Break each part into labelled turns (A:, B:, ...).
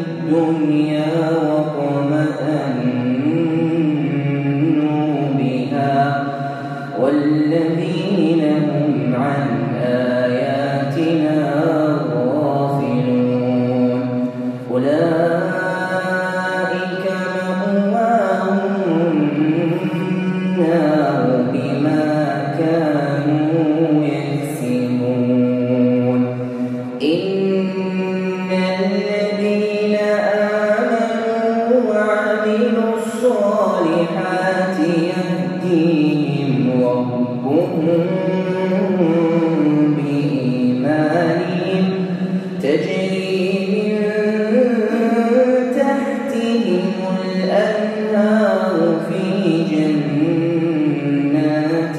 A: الدنيا وطمأ الصالحات يهديهم ربهم بإيمانهم. تجري من تحتهم الأنهار في جنات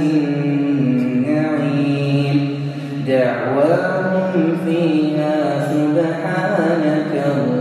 A: النعيم. دعواهم فيها سبحانك الله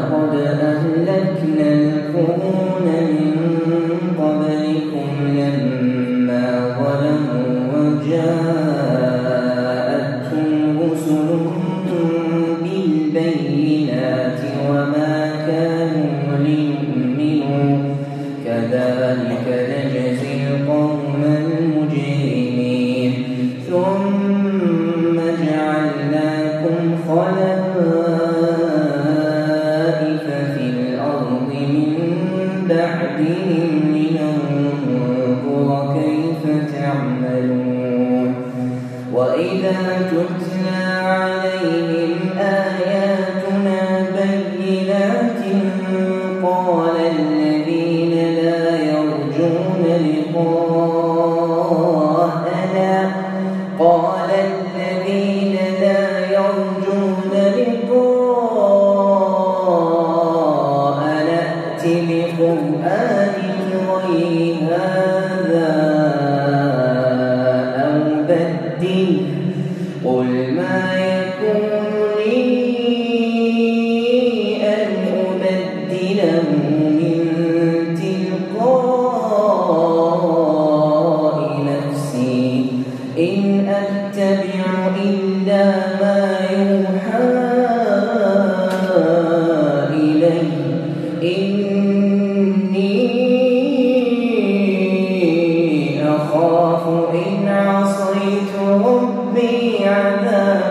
A: لقد أهلك عليهم لننظر كيف تعملون؟ وإذا تتلى